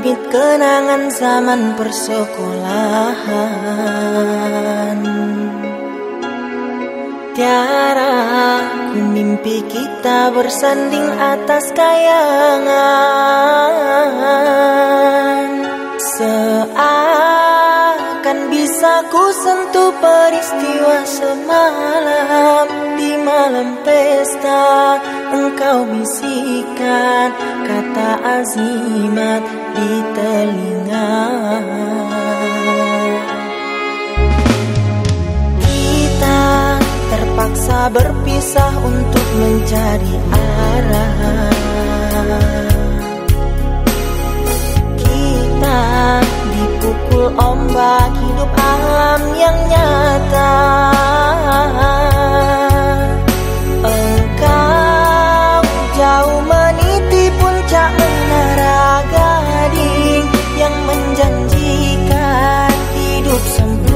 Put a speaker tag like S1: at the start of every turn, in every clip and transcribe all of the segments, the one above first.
S1: Menyabit kenangan zaman persekolahan. Tiara mimpi kita bersanding atas kayangan. Seakan bisa ku sentuh peristiwa semalam. Di malam pesta engkau bisikan azimat di telinga. Terpaksa berpisah untuk mencari arah. Kita dipukul ombak hidup alam yang nyata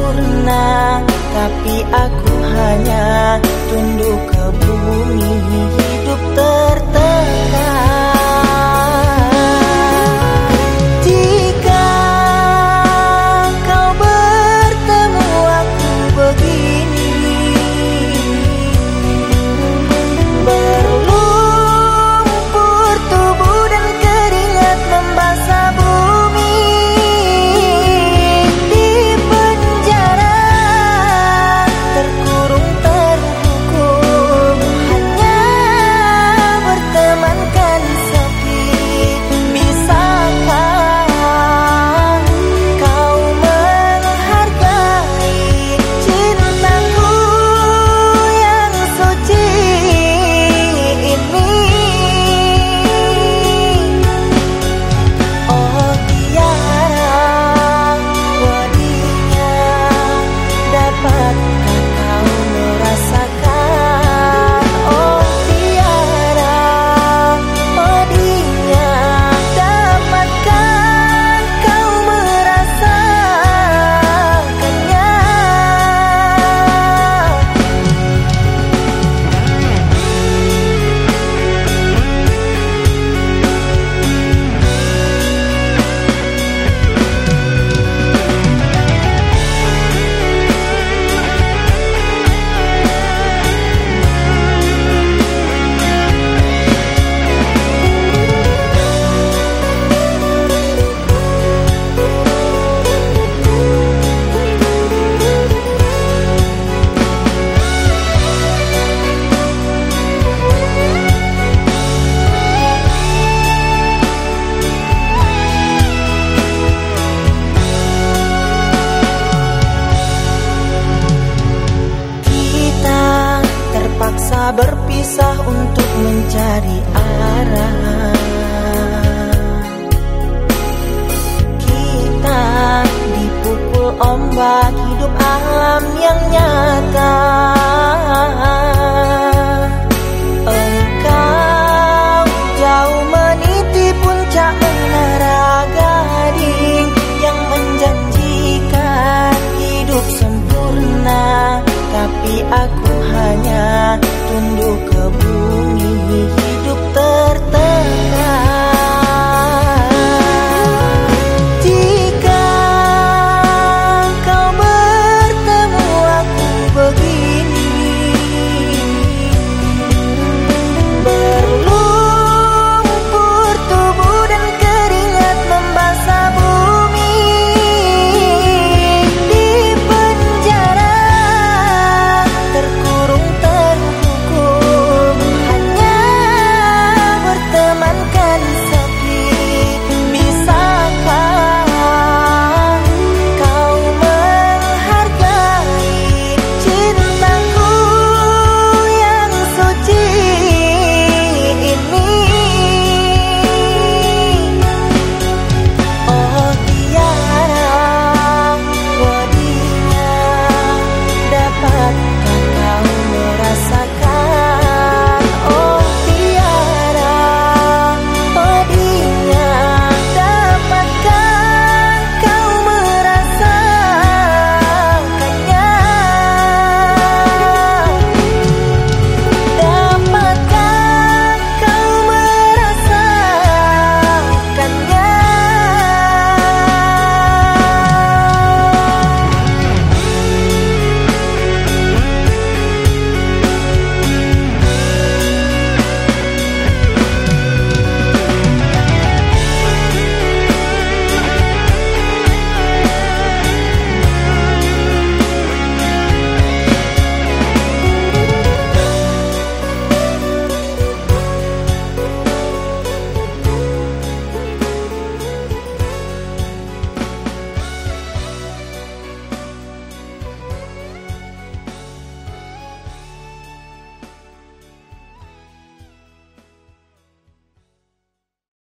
S1: sempurna Tapi aku hanya tunduk ke bumi hidup tertekan berpisah untuk mencari arah. Kita dipukul ombak hidup alam yang nyata